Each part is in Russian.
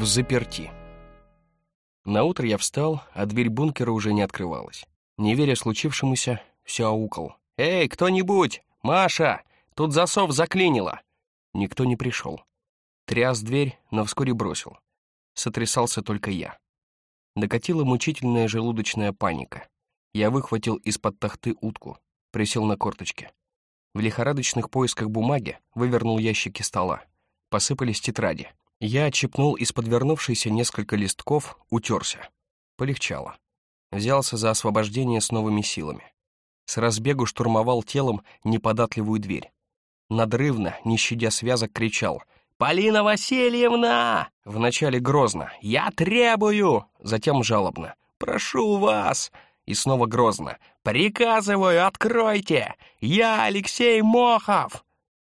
В заперти. Наутро я встал, а дверь бункера уже не открывалась. Не веря случившемуся, все аукал. «Эй, кто-нибудь! Маша! Тут засов заклинило!» Никто не пришел. Тряс дверь, но вскоре бросил. Сотрясался только я. Докатила мучительная желудочная паника. Я выхватил из-под тахты утку, присел на корточки. В лихорадочных поисках бумаги вывернул ящики стола. Посыпались тетради. Я отщипнул из подвернувшейся несколько листков, утерся. Полегчало. Взялся за освобождение с новыми силами. С разбегу штурмовал телом неподатливую дверь. Надрывно, не щадя связок, кричал «Полина Васильевна!» Вначале грозно «Я требую!» Затем жалобно «Прошу вас!» И снова грозно «Приказываю, откройте! Я Алексей Мохов!»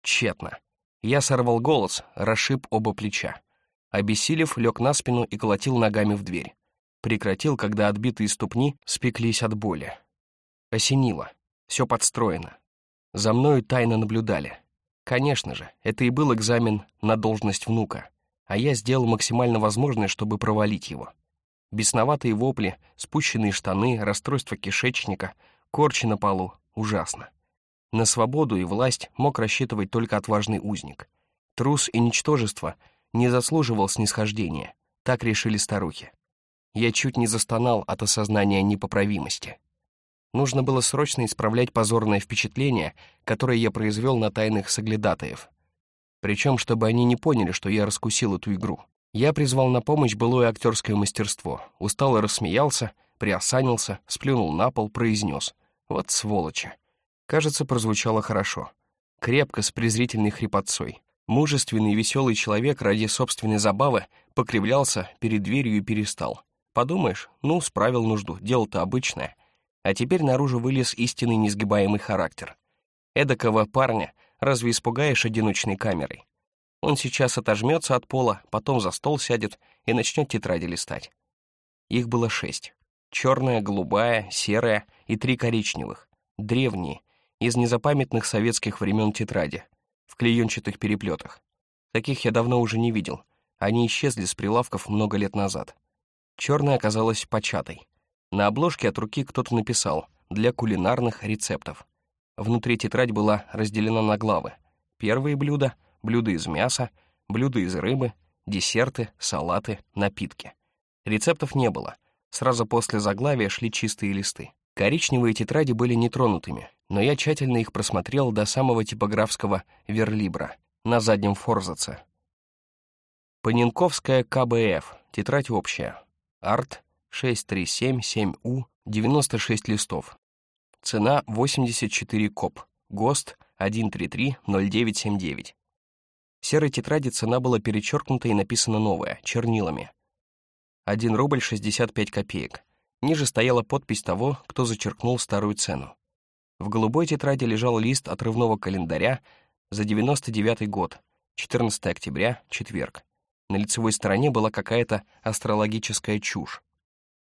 Тщетно. Я сорвал голос, расшиб оба плеча. Обессилев, лег на спину и колотил ногами в дверь. Прекратил, когда отбитые ступни спеклись от боли. Осенило. Все подстроено. За мною тайно наблюдали. Конечно же, это и был экзамен на должность внука, а я сделал максимально возможное, чтобы провалить его. Бесноватые вопли, спущенные штаны, расстройство кишечника, корчи на полу — ужасно. На свободу и власть мог рассчитывать только отважный узник. Трус и ничтожество не заслуживал снисхождения, так решили старухи. Я чуть не застонал от осознания непоправимости. Нужно было срочно исправлять позорное впечатление, которое я произвел на тайных соглядатаев. Причем, чтобы они не поняли, что я раскусил эту игру. Я призвал на помощь былое актерское мастерство, устало рассмеялся, приосанился, сплюнул на пол, произнес. Вот сволочи. Кажется, прозвучало хорошо. Крепко, с презрительной хрипотцой. Мужественный и веселый человек ради собственной забавы покривлялся перед дверью и перестал. Подумаешь, ну, справил нужду, дело-то обычное. А теперь наружу вылез истинный несгибаемый характер. Эдакого парня разве испугаешь одиночной камерой? Он сейчас отожмется от пола, потом за стол сядет и начнет тетради листать. Их было шесть. Черная, голубая, серая и три коричневых. Древние, из незапамятных советских времен тетради, в клеенчатых переплетах. Таких я давно уже не видел, они исчезли с прилавков много лет назад. Черная оказалась початой. На обложке от руки кто-то написал «Для кулинарных рецептов». Внутри тетрадь была разделена на главы. Первые блюда, блюда из мяса, блюда из рыбы, десерты, салаты, напитки. Рецептов не было. Сразу после заглавия шли чистые листы. Коричневые тетради были нетронутыми, но я тщательно их просмотрел до самого типографского верлибра на заднем форзаце. Паненковская КБФ, тетрадь общая. Арт 6377У, 96 листов. Цена 84 коп. ГОСТ 1330979. В серой тетради цена была перечеркнута и написана новая, чернилами. 1 рубль 65 копеек. Ниже стояла подпись того, кто зачеркнул старую цену. В голубой тетради лежал лист отрывного календаря за 99 год, 14 октября, четверг. На лицевой стороне была какая-то астрологическая чушь.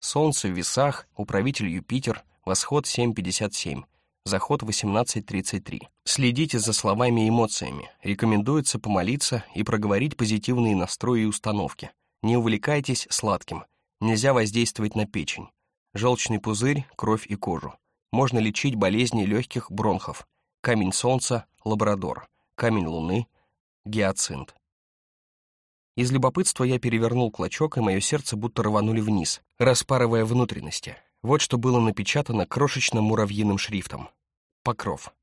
Солнце в весах, управитель Юпитер, восход 7.57, заход 18.33. Следите за словами и эмоциями. Рекомендуется помолиться и проговорить позитивные настрои и установки. Не увлекайтесь сладким. Нельзя воздействовать на печень. Желчный пузырь, кровь и кожу можно лечить болезни легких бронхов, камень солнца — лабрадор, камень луны — гиацинт. Из любопытства я перевернул клочок, и мое сердце будто рванули вниз, распарывая внутренности. Вот что было напечатано крошечным муравьиным шрифтом. Покров.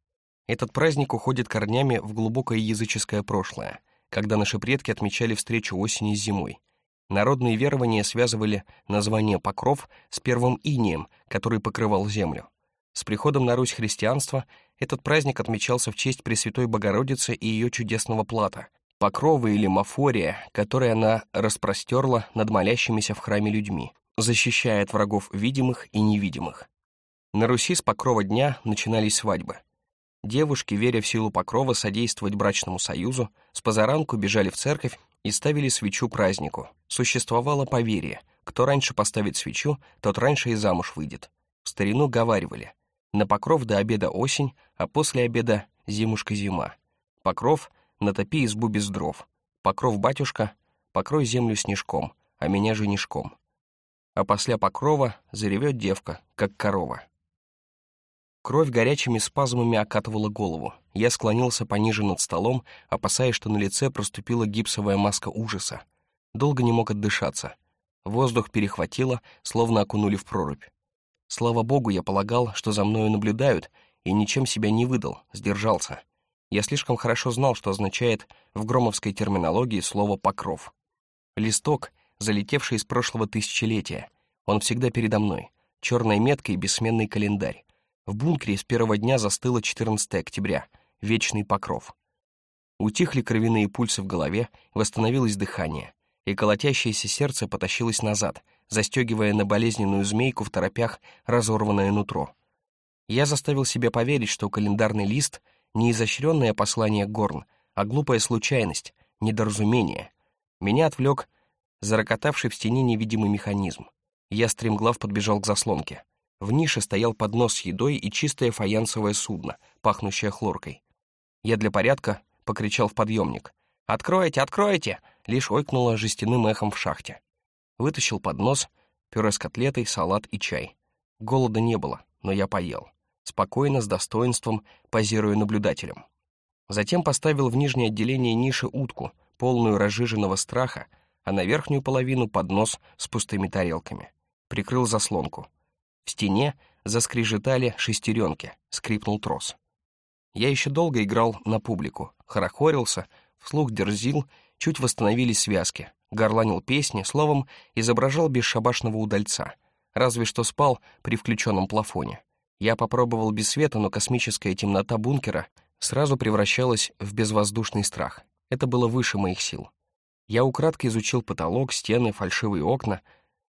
Этот праздник уходит корнями в глубокое языческое прошлое, когда наши предки отмечали встречу осени с зимой. Народные верования связывали название Покров с первым инием, который покрывал землю. С приходом на Русь христианства этот праздник отмечался в честь Пресвятой Богородицы и ее чудесного плата, покрова или мафория, который она распростерла над молящимися в храме людьми, защищая от врагов видимых и невидимых. На Руси с покрова дня начинались свадьбы. Девушки, веря в силу покрова содействовать брачному союзу, с позаранку бежали в церковь и ставили свечу празднику. Существовало поверье, кто раньше поставит свечу, тот раньше и замуж выйдет. В старину говаривали, на покров до обеда осень, а после обеда зимушка зима. Покров — натопи избу без дров. Покров батюшка покрой землю снежком, а меня женишком. А после покрова заревет девка, как корова. Кровь горячими спазмами окатывала голову. Я склонился пониже над столом, опасаясь, что на лице проступила гипсовая маска ужаса. Долго не мог отдышаться. Воздух перехватило, словно окунули в прорубь. Слава богу, я полагал, что за мною наблюдают, и ничем себя не выдал, сдержался. Я слишком хорошо знал, что означает в громовской терминологии слово «покров». Листок, залетевший из прошлого тысячелетия. Он всегда передо мной. Черная метка и бессменный календарь. В бункере с первого дня застыло 14 октября. Вечный покров. Утихли кровяные пульсы в голове, восстановилось дыхание, и колотящееся сердце потащилось назад, застегивая на болезненную змейку в торопях разорванное нутро. Я заставил себя поверить, что календарный лист — не изощренное послание Горн, а глупая случайность, недоразумение. Меня отвлек зарокотавший в стене невидимый механизм. Я стремглав подбежал к заслонке. В нише стоял поднос с едой и чистое фаянсовое судно, пахнущее хлоркой. Я для порядка покричал в подъемник. «Откройте, откройте!» лишь ойкнуло жестяным эхом в шахте. Вытащил поднос, пюре с котлетой, салат и чай. Голода не было, но я поел. Спокойно, с достоинством, позируя наблюдателем. Затем поставил в нижнее отделение ниши утку, полную разжиженного страха, а на верхнюю половину поднос с пустыми тарелками. Прикрыл заслонку. В стене заскрежетали шестеренки, скрипнул трос. Я еще долго играл на публику, хорохорился, вслух дерзил, чуть восстановились связки, горланил песни, словом, изображал бесшабашного удальца, разве что спал при включенном плафоне. Я попробовал без света, но космическая темнота бункера сразу превращалась в безвоздушный страх. Это было выше моих сил. Я украдкой изучил потолок, стены, фальшивые окна,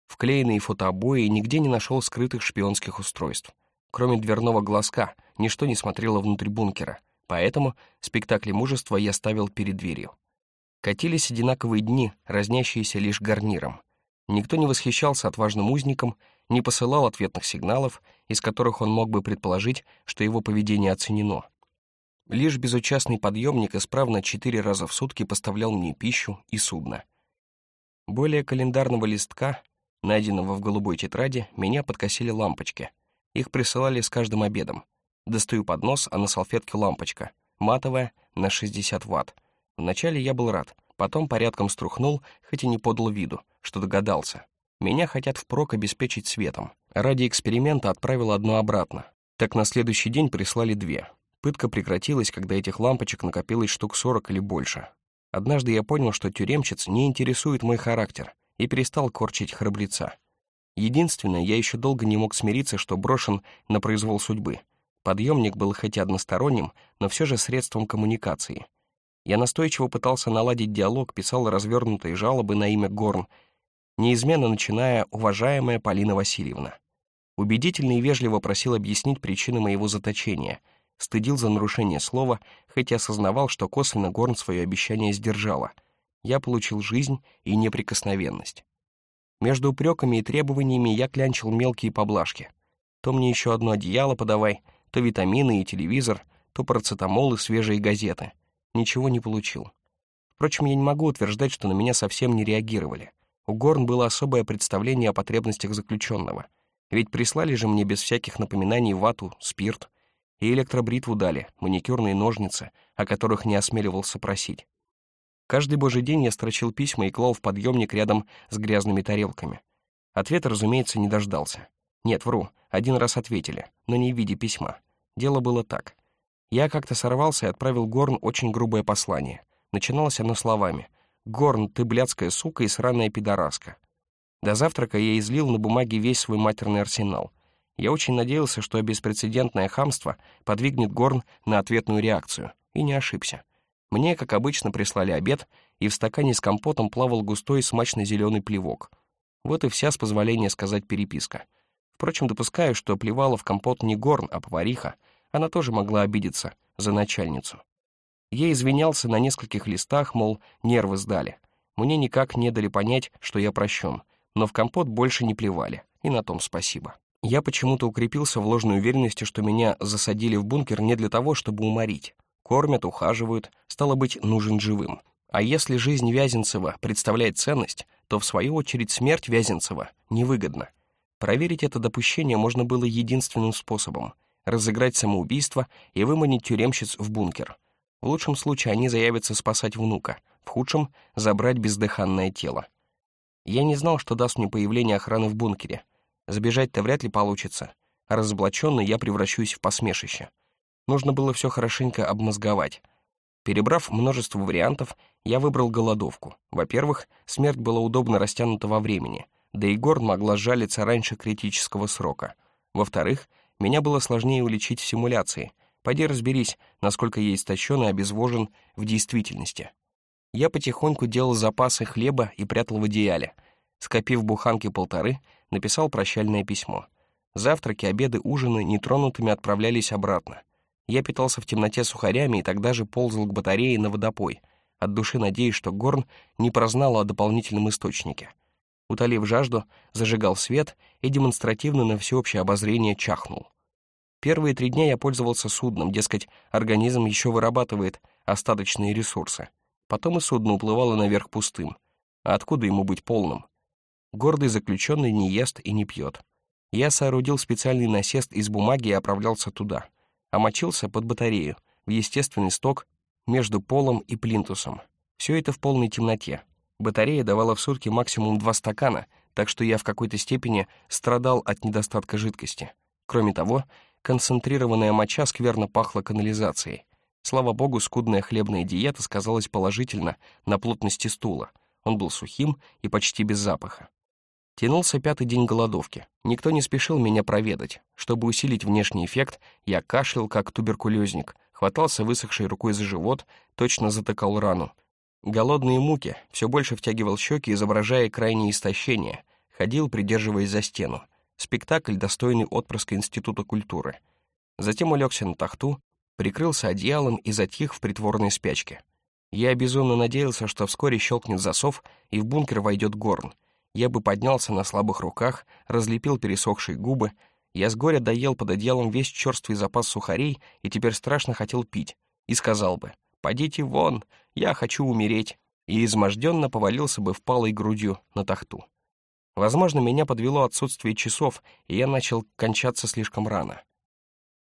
вклеенные фотообои нигде не нашел скрытых шпионских устройств. Кроме дверного глазка, ничто не смотрело внутрь бункера, поэтому спектакли мужества я ставил перед дверью. Катились одинаковые дни, разнящиеся лишь гарниром. Никто не восхищался отважным узником, не посылал ответных сигналов, из которых он мог бы предположить, что его поведение оценено. Лишь безучастный подъемник исправно четыре раза в сутки поставлял мне пищу и судно. Более календарного листка, найденного в голубой тетради, меня подкосили лампочки. Их присылали с каждым обедом. Достаю поднос, а на салфетке лампочка, матовая, на 60 ватт. Вначале я был рад, потом порядком струхнул, хоть и не подал виду, что догадался. Меня хотят впрок обеспечить светом. Ради эксперимента отправил одну обратно. Так на следующий день прислали две. Пытка прекратилась, когда этих лампочек накопилось штук сорок или больше. Однажды я понял, что тюремщиц не интересует мой характер, и перестал корчить храбреца. Единственное, я еще долго не мог смириться, что брошен на произвол судьбы. Подъемник был хоть и односторонним, но все же средством коммуникации — я настойчиво пытался наладить диалог, писал развернутые жалобы на имя Горн, неизменно начиная «Уважаемая Полина Васильевна». Убедительно и вежливо просил объяснить причины моего заточения, стыдил за нарушение слова, хотя осознавал, что косвенно Горн свое обещание сдержала. Я получил жизнь и неприкосновенность. Между упреками и требованиями я клянчил мелкие поблажки. То мне еще одно одеяло подавай, то витамины и телевизор, то парацетамол и свежие газеты — ничего не получил. Впрочем, я не могу утверждать, что на меня совсем не реагировали. У Горн было особое представление о потребностях заключенного. Ведь прислали же мне без всяких напоминаний вату, спирт. И электробритву дали, маникюрные ножницы, о которых не осмеливался просить. Каждый божий день я строчил письма и клал в подъемник рядом с грязными тарелками. Ответа, разумеется, не дождался. Нет, вру, один раз ответили, но не в виде письма. Дело было так. Я как-то сорвался и отправил Горн очень грубое послание. Начиналось оно словами «Горн, ты блядская сука и сраная пидораска». До завтрака я излил на бумаге весь свой матерный арсенал. Я очень надеялся, что беспрецедентное хамство подвигнет Горн на ответную реакцию. И не ошибся. Мне, как обычно, прислали обед, и в стакане с компотом плавал густой смачно-зеленый плевок. Вот и вся, с позволения сказать, переписка. Впрочем, допускаю, что плевала в компот не Горн, а повариха — она тоже могла обидеться за начальницу. Я извинялся на нескольких листах, мол, нервы сдали. Мне никак не дали понять, что я прощен, но в компот больше не плевали, и на том спасибо. Я почему-то укрепился в ложной уверенности, что меня засадили в бункер не для того, чтобы уморить. Кормят, ухаживают, стало быть, нужен живым. А если жизнь Вязенцева представляет ценность, то в свою очередь смерть Вязенцева невыгодна. Проверить это допущение можно было единственным способом — разыграть самоубийство и выманить тюремщиц в бункер. В лучшем случае они заявятся спасать внука, в худшем — забрать бездыханное тело. Я не знал, что даст мне появление охраны в бункере. Забежать-то вряд ли получится, разоблаченный я превращусь в посмешище. Нужно было все хорошенько обмозговать. Перебрав множество вариантов, я выбрал голодовку. Во-первых, смерть была удобно растянута во времени — да и Горн могла жалиться раньше критического срока. Во-вторых, меня было сложнее уличить в симуляции. Пойди разберись, насколько я истощен и обезвожен в действительности. Я потихоньку делал запасы хлеба и прятал в одеяле. Скопив буханки полторы, написал прощальное письмо. Завтраки, обеды, ужины нетронутыми отправлялись обратно. Я питался в темноте сухарями и тогда же ползал к батарее на водопой, от души надеясь, что Горн не прознал о дополнительном источнике — Утолив жажду, зажигал свет и демонстративно на всеобщее обозрение чахнул. Первые три дня я пользовался судном, дескать, организм еще вырабатывает остаточные ресурсы. Потом и судно уплывало наверх пустым. А откуда ему быть полным? Гордый заключенный не ест и не пьет. Я соорудил специальный насест из бумаги и отправлялся туда. А мочился под батарею, в естественный сток между полом и плинтусом. Все это в полной темноте. Батарея давала в сутки максимум два стакана, так что я в какой-то степени страдал от недостатка жидкости. Кроме того, концентрированная моча скверно пахла канализацией. Слава богу, скудная хлебная диета сказалась положительно на плотности стула. Он был сухим и почти без запаха. Тянулся пятый день голодовки. Никто не спешил меня проведать. Чтобы усилить внешний эффект, я кашлял, как туберкулезник, хватался высохшей рукой за живот, точно затыкал рану, Голодные муки все больше втягивал щеки, изображая крайнее истощение, ходил, придерживаясь за стену. Спектакль, достойный отпрыска Института культуры. Затем улегся на тахту, прикрылся одеялом и затих в притворной спячке. Я безумно надеялся, что вскоре щелкнет засов, и в бункер войдет горн. Я бы поднялся на слабых руках, разлепил пересохшие губы. Я с горя доел под одеялом весь черствый запас сухарей и теперь страшно хотел пить. И сказал бы — «Подите вон, я хочу умереть», и изможденно повалился бы впалой грудью на тахту. Возможно, меня подвело отсутствие часов, и я начал кончаться слишком рано.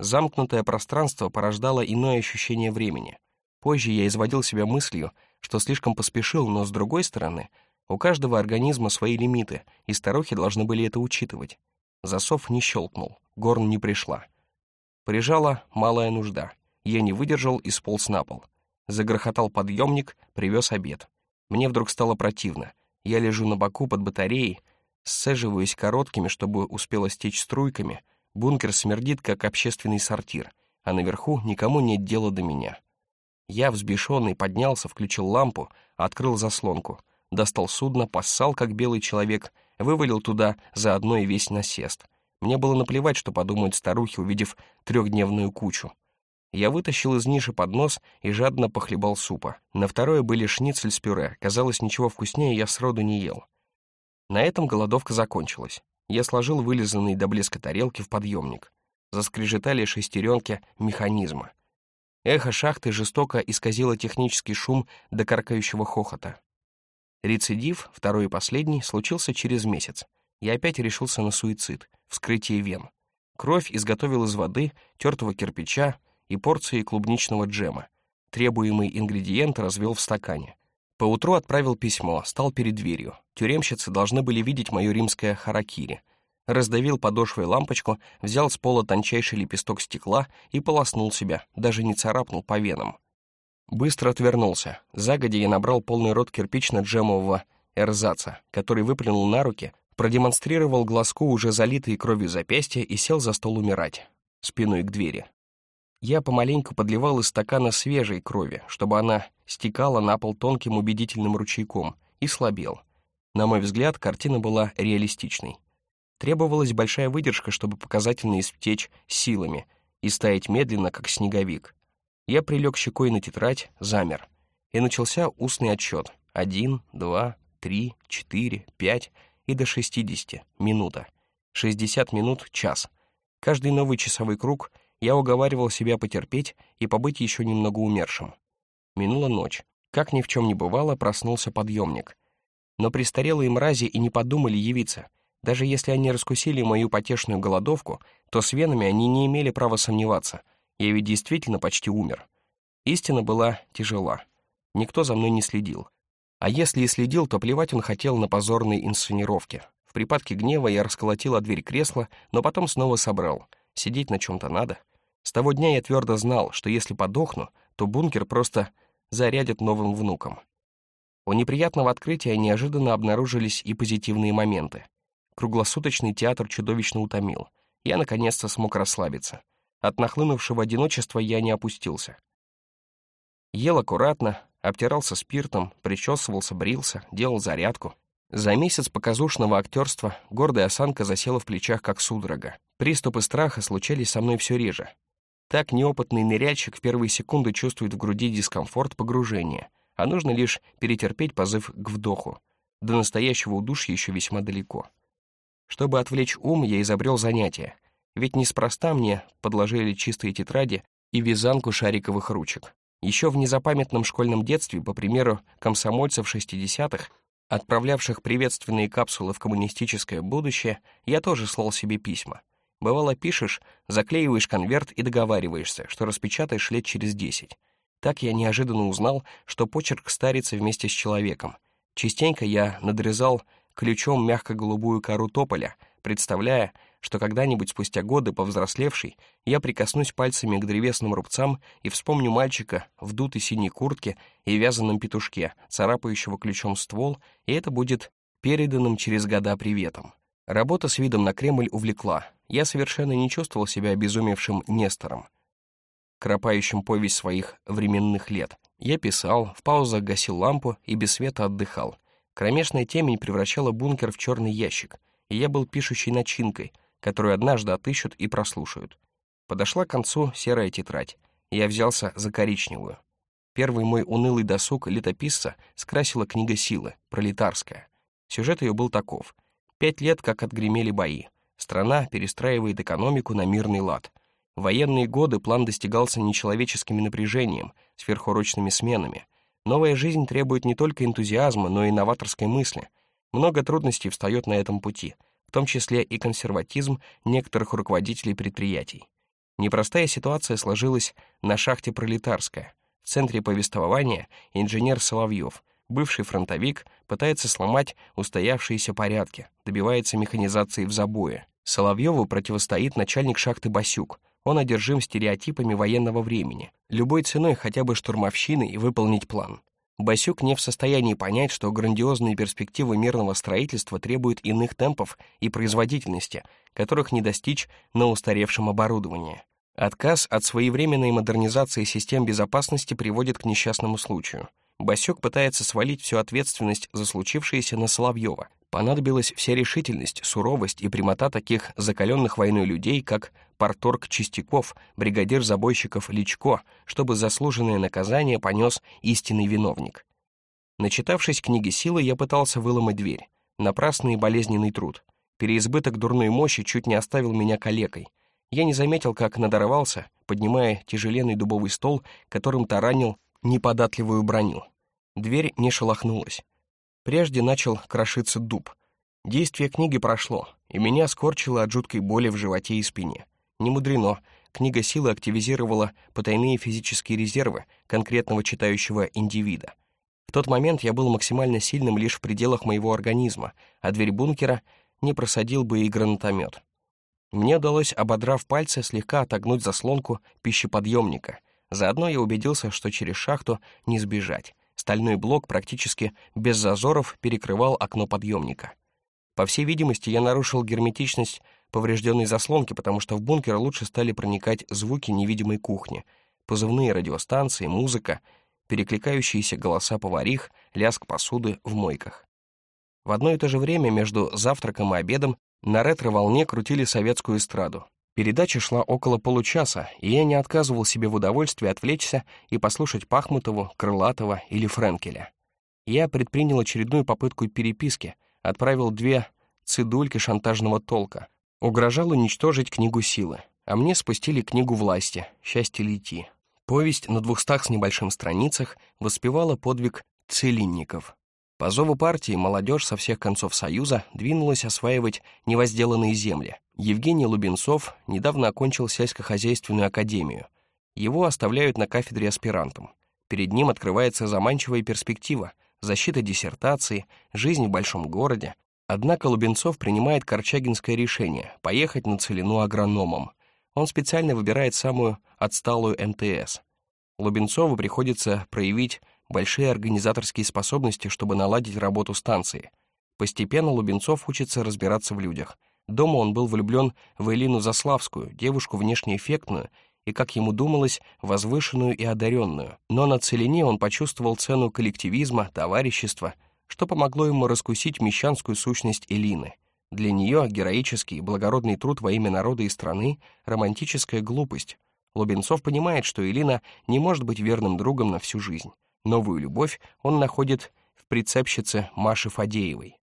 Замкнутое пространство порождало иное ощущение времени. Позже я изводил себя мыслью, что слишком поспешил, но, с другой стороны, у каждого организма свои лимиты, и старухи должны были это учитывать. Засов не щелкнул, горн не пришла. Прижала малая нужда. Я не выдержал и сполз на пол. Загрохотал подъемник, привез обед. Мне вдруг стало противно. Я лежу на боку под батареей, сцеживаюсь короткими, чтобы успело стечь струйками. Бункер смердит, как общественный сортир, а наверху никому нет дела до меня. Я, взбешенный, поднялся, включил лампу, открыл заслонку, достал судно, поссал, как белый человек, вывалил туда заодно и весь насест. Мне было наплевать, что подумают старухи, увидев трехдневную кучу. Я вытащил из ниши поднос и жадно похлебал супа. На второе были шницель с пюре. Казалось, ничего вкуснее я сроду не ел. На этом голодовка закончилась. Я сложил вылизанные до блеска тарелки в подъемник. Заскрежетали шестеренки механизма. Эхо шахты жестоко исказило технический шум до каркающего хохота. Рецидив, второй и последний, случился через месяц. Я опять решился на суицид, вскрытие вен. Кровь изготовил из воды, тертого кирпича, и порции клубничного джема. Требуемый ингредиент развел в стакане. Поутру отправил письмо, стал перед дверью. Тюремщицы должны были видеть мое римское харакири. Раздавил подошвой лампочку, взял с пола тончайший лепесток стекла и полоснул себя, даже не царапнул по венам. Быстро отвернулся. Загодя я набрал полный рот кирпично-джемового эрзаца, который выплюнул на руки, продемонстрировал глазку уже залитые кровью запястья и сел за стол умирать, спиной к двери. Я помаленьку подливал из стакана свежей крови, чтобы она стекала на пол тонким убедительным ручейком, и слабел. На мой взгляд, картина была реалистичной. Требовалась большая выдержка, чтобы показательно истечь силами и стоять медленно, как снеговик. Я прилег щекой на тетрадь, замер. И начался устный отсчет. Один, два, три, четыре, пять и до шестидесяти. Минута. Шестьдесят минут — час. Каждый новый часовой круг — я уговаривал себя потерпеть и побыть еще немного умершим. Минула ночь. Как ни в чем не бывало, проснулся подъемник. Но престарелые мрази и не подумали явиться. Даже если они раскусили мою потешную голодовку, то с венами они не имели права сомневаться. Я ведь действительно почти умер. Истина была тяжела. Никто за мной не следил. А если и следил, то плевать он хотел на позорные инсценировки. В припадке гнева я расколотил о дверь кресла, но потом снова собрал. Сидеть на чем-то надо. С того дня я твердо знал, что если подохну, то бункер просто зарядят новым внукам. У неприятного открытия неожиданно обнаружились и позитивные моменты. Круглосуточный театр чудовищно утомил. Я наконец-то смог расслабиться. От нахлынувшего одиночества я не опустился. Ел аккуратно, обтирался спиртом, причесывался, брился, делал зарядку. За месяц показушного актерства гордая осанка засела в плечах, как судорога. Приступы страха случались со мной все реже. Так неопытный ныряльщик в первые секунды чувствует в груди дискомфорт погружения, а нужно лишь перетерпеть позыв к вдоху. До настоящего удушья еще весьма далеко. Чтобы отвлечь ум, я изобрел занятие. Ведь неспроста мне подложили чистые тетради и вязанку шариковых ручек. Еще в незапамятном школьном детстве, по примеру комсомольцев 60-х, отправлявших приветственные капсулы в коммунистическое будущее, я тоже слал себе письма. Бывало, пишешь, заклеиваешь конверт и договариваешься, что распечатаешь лет через десять. Так я неожиданно узнал, что почерк старится вместе с человеком. Частенько я надрезал ключом мягко-голубую кору тополя, представляя, что когда-нибудь спустя годы, повзрослевший, я прикоснусь пальцами к древесным рубцам и вспомню мальчика в дутой синей куртке и вязаном петушке, царапающего ключом ствол, и это будет переданным через года приветом. Работа с видом на Кремль увлекла. Я совершенно не чувствовал себя обезумевшим Нестором, кропающим повесть своих временных лет. Я писал, в паузах гасил лампу и без света отдыхал. Кромешная темень превращала бункер в черный ящик, и я был пишущей начинкой, которую однажды отыщут и прослушают. Подошла к концу серая тетрадь. Я взялся за коричневую. Первый мой унылый досуг летописца скрасила книга силы, пролетарская. Сюжет ее был таков. Пять лет, как отгремели бои. Страна перестраивает экономику на мирный лад. В военные годы план достигался нечеловеческими напряжением, сверхурочными сменами. Новая жизнь требует не только энтузиазма, но и новаторской мысли. Много трудностей встает на этом пути — том числе и консерватизм некоторых руководителей предприятий. Непростая ситуация сложилась на шахте «Пролетарская». В центре повествования инженер Соловьев, бывший фронтовик, пытается сломать устоявшиеся порядки, добивается механизации в забое. Соловьеву противостоит начальник шахты Басюк. Он одержим стереотипами военного времени. Любой ценой хотя бы штурмовщины выполнить план. Басюк не в состоянии понять, что грандиозные перспективы мирного строительства требуют иных темпов и производительности, которых не достичь на устаревшем оборудовании. Отказ от своевременной модернизации систем безопасности приводит к несчастному случаю. Басюк пытается свалить всю ответственность за случившееся на Соловьева, Понадобилась вся решительность, суровость и прямота таких закаленных войной людей, как порторг Чистяков, бригадир забойщиков Личко, чтобы заслуженное наказание понес истинный виновник. Начитавшись книги силы, я пытался выломать дверь. Напрасный и болезненный труд. Переизбыток дурной мощи чуть не оставил меня калекой. Я не заметил, как надорвался, поднимая тяжеленный дубовый стол, которым таранил неподатливую броню. Дверь не шелохнулась. Прежде начал крошиться дуб. Действие книги прошло, и меня скорчило от жуткой боли в животе и спине. Не мудрено, книга силы активизировала потайные физические резервы конкретного читающего индивида. В тот момент я был максимально сильным лишь в пределах моего организма, а дверь бункера не просадил бы и гранатомет. Мне удалось, ободрав пальцы, слегка отогнуть заслонку пищеподъемника. Заодно я убедился, что через шахту не сбежать. Стальной блок практически без зазоров перекрывал окно подъемника. По всей видимости, я нарушил герметичность поврежденной заслонки, потому что в бункер лучше стали проникать звуки невидимой кухни, позывные радиостанции, музыка, перекликающиеся голоса поварих, лязг посуды в мойках. В одно и то же время между завтраком и обедом на ретро-волне крутили советскую эстраду. Передача шла около получаса, и я не отказывал себе в удовольствии отвлечься и послушать Пахмутову, Крылатова или Френкеля. Я предпринял очередную попытку переписки, отправил две цидульки шантажного толка, угрожал уничтожить книгу силы, а мне спустили книгу власти «Счастье лети». Повесть на двухстах с небольшим страницах воспевала подвиг целинников. По зову партии молодежь со всех концов Союза двинулась осваивать невозделанные земли. Евгений Лубенцов недавно окончил сельскохозяйственную академию. Его оставляют на кафедре аспирантом. Перед ним открывается заманчивая перспектива — защита диссертации, жизнь в большом городе. Однако Лубенцов принимает корчагинское решение — поехать на целину агрономом. Он специально выбирает самую отсталую МТС. Лубенцову приходится проявить большие организаторские способности, чтобы наладить работу станции. Постепенно Лубенцов учится разбираться в людях. Дома он был влюблен в Элину Заславскую, девушку внешне эффектную и, как ему думалось, возвышенную и одаренную. Но на целине он почувствовал цену коллективизма, товарищества, что помогло ему раскусить мещанскую сущность Элины. Для нее героический и благородный труд во имя народа и страны — романтическая глупость. Лубенцов понимает, что Элина не может быть верным другом на всю жизнь. Новую любовь он находит в прицепщице Маши Фадеевой.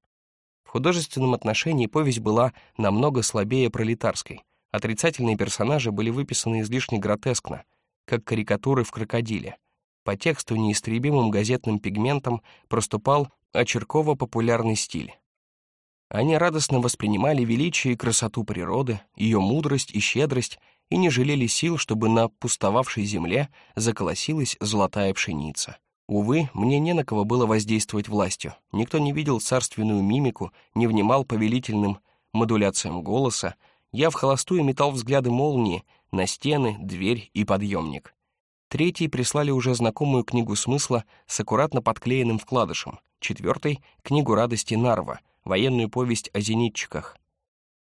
Художественном отношении повесть была намного слабее пролетарской. Отрицательные персонажи были выписаны излишне гротескно, как карикатуры в крокодиле. По тексту неистребимым газетным пигментом проступал очерково-популярный стиль. Они радостно воспринимали величие и красоту природы, ее мудрость и щедрость, и не жалели сил, чтобы на пустовавшей земле заколосилась золотая пшеница. Увы, мне не на кого было воздействовать властью. Никто не видел царственную мимику, не внимал повелительным модуляциям голоса. Я в холостую метал взгляды молнии на стены, дверь и подъемник. Третий прислали уже знакомую книгу смысла с аккуратно подклеенным вкладышем. Четвертый — книгу радости Нарва, военную повесть о зенитчиках.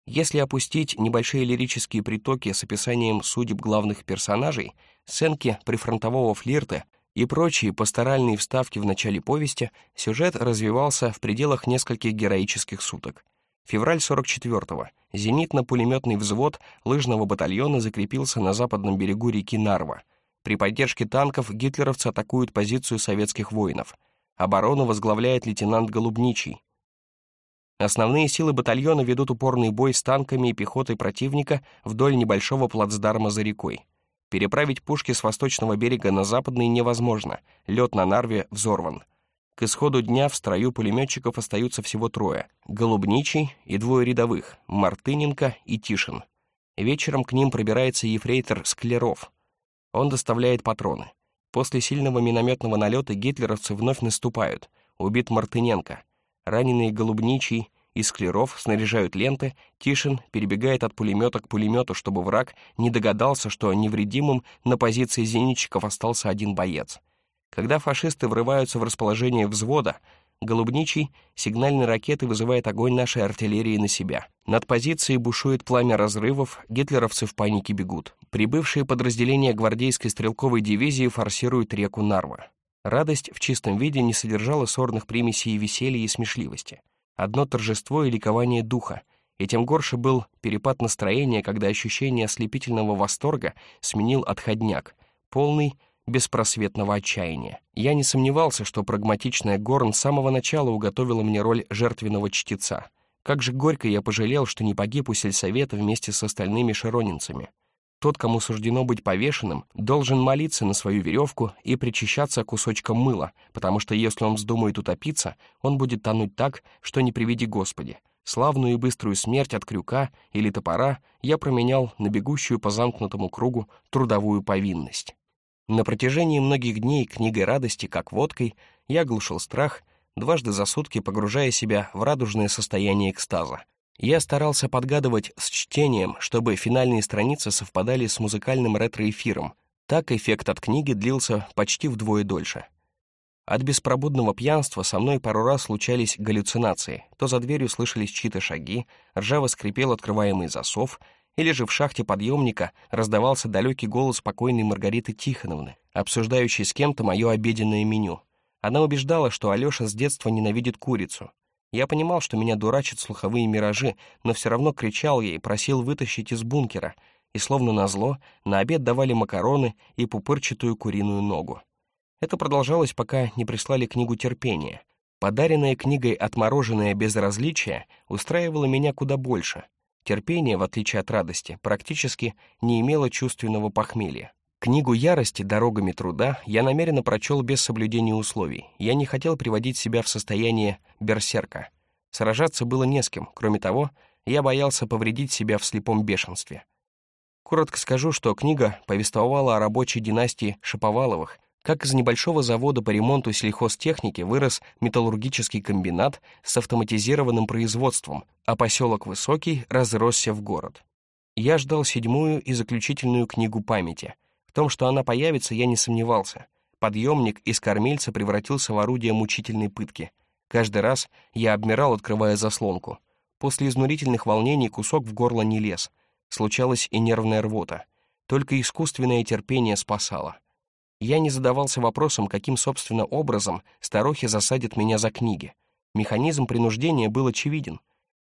Если опустить небольшие лирические притоки с описанием судеб главных персонажей, сценки прифронтового флирта — и прочие пасторальные вставки в начале повести, сюжет развивался в пределах нескольких героических суток. Февраль 44-го. Зенитно-пулеметный взвод лыжного батальона закрепился на западном берегу реки Нарва. При поддержке танков гитлеровцы атакуют позицию советских воинов. Оборону возглавляет лейтенант Голубничий. Основные силы батальона ведут упорный бой с танками и пехотой противника вдоль небольшого плацдарма за рекой. Переправить пушки с восточного берега на западный невозможно, лед на Нарве взорван. К исходу дня в строю пулеметчиков остаются всего трое — Голубничий и двое рядовых — Мартыненко и Тишин. Вечером к ним пробирается ефрейтор Склеров. Он доставляет патроны. После сильного минометного налета гитлеровцы вновь наступают. Убит Мартыненко. Раненый Голубничий из склеров снаряжают ленты, Тишин перебегает от пулемета к пулемету, чтобы враг не догадался, что невредимым на позиции зенитчиков остался один боец. Когда фашисты врываются в расположение взвода, Голубничий сигнальной ракеты вызывает огонь нашей артиллерии на себя. Над позицией бушует пламя разрывов, гитлеровцы в панике бегут. Прибывшие подразделения гвардейской стрелковой дивизии форсируют реку Нарва. Радость в чистом виде не содержала сорных примесей веселья и смешливости одно торжество и ликование духа, и тем горше был перепад настроения, когда ощущение ослепительного восторга сменил отходняк, полный беспросветного отчаяния. Я не сомневался, что прагматичная Горн с самого начала уготовила мне роль жертвенного чтеца. Как же горько я пожалел, что не погиб у сельсовета вместе с остальными широнинцами. Тот, кому суждено быть повешенным, должен молиться на свою веревку и причащаться кусочком мыла, потому что если он вздумает утопиться, он будет тонуть так, что не приведи Господи. Славную и быструю смерть от крюка или топора я променял на бегущую по замкнутому кругу трудовую повинность. На протяжении многих дней книгой радости, как водкой, я глушил страх, дважды за сутки погружая себя в радужное состояние экстаза. Я старался подгадывать с чтением, чтобы финальные страницы совпадали с музыкальным ретро-эфиром. Так эффект от книги длился почти вдвое дольше. От беспробудного пьянства со мной пару раз случались галлюцинации. То за дверью слышались чьи-то шаги, ржаво скрипел открываемый засов, или же в шахте подъемника раздавался далекий голос покойной Маргариты Тихоновны, обсуждающей с кем-то мое обеденное меню. Она убеждала, что Алёша с детства ненавидит курицу, я понимал, что меня дурачат слуховые миражи, но все равно кричал ей, просил вытащить из бункера, и словно назло, на обед давали макароны и пупырчатую куриную ногу. Это продолжалось, пока не прислали книгу терпения. Подаренная книгой «Отмороженное безразличие» устраивало меня куда больше. Терпение, в отличие от радости, практически не имело чувственного похмелья. Книгу ярости «Дорогами труда» я намеренно прочел без соблюдения условий. Я не хотел приводить себя в состояние берсерка. Сражаться было не с кем. Кроме того, я боялся повредить себя в слепом бешенстве. Коротко скажу, что книга повествовала о рабочей династии Шаповаловых, как из небольшого завода по ремонту сельхозтехники вырос металлургический комбинат с автоматизированным производством, а поселок Высокий разросся в город. Я ждал седьмую и заключительную книгу памяти — в том, что она появится, я не сомневался. Подъемник из кормильца превратился в орудие мучительной пытки. Каждый раз я обмирал, открывая заслонку. После изнурительных волнений кусок в горло не лез. Случалась и нервная рвота. Только искусственное терпение спасало. Я не задавался вопросом, каким, собственно, образом старухи засадят меня за книги. Механизм принуждения был очевиден.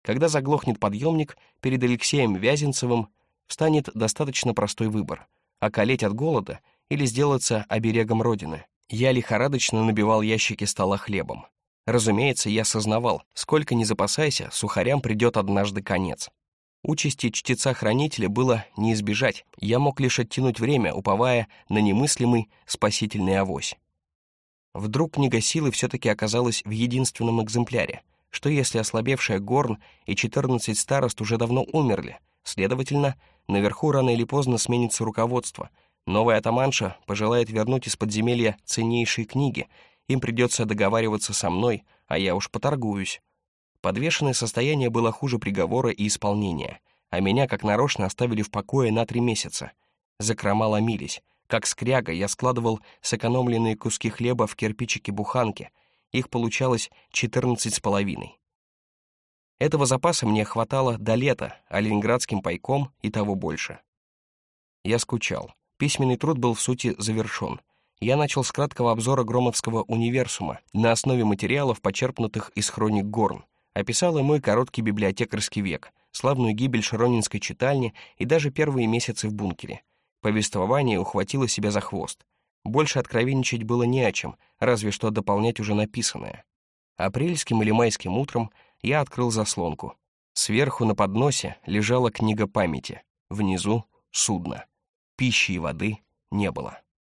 Когда заглохнет подъемник, перед Алексеем Вязенцевым встанет достаточно простой выбор — околеть от голода или сделаться оберегом Родины. Я лихорадочно набивал ящики стола хлебом. Разумеется, я сознавал, сколько ни запасайся, сухарям придет однажды конец. Участи чтеца-хранителя было не избежать, я мог лишь оттянуть время, уповая на немыслимый спасительный авось. Вдруг книга силы все-таки оказалась в единственном экземпляре. Что если ослабевшая Горн и 14 старост уже давно умерли? Следовательно, Наверху рано или поздно сменится руководство. Новая атаманша пожелает вернуть из подземелья ценнейшие книги. Им придется договариваться со мной, а я уж поторгуюсь. Подвешенное состояние было хуже приговора и исполнения, а меня как нарочно оставили в покое на три месяца. Закрома ломились. Как скряга я складывал сэкономленные куски хлеба в кирпичики-буханки. Их получалось четырнадцать с половиной. Этого запаса мне хватало до лета, а ленинградским пайком и того больше. Я скучал. Письменный труд был в сути завершен. Я начал с краткого обзора Громовского универсума на основе материалов, почерпнутых из хроник Горн. Описал и мой короткий библиотекарский век, славную гибель Шаронинской читальни и даже первые месяцы в бункере. Повествование ухватило себя за хвост. Больше откровенничать было не о чем, разве что дополнять уже написанное. Апрельским или майским утром я открыл заслонку. Сверху на подносе лежала книга памяти, внизу — судно. Пищи и воды не было.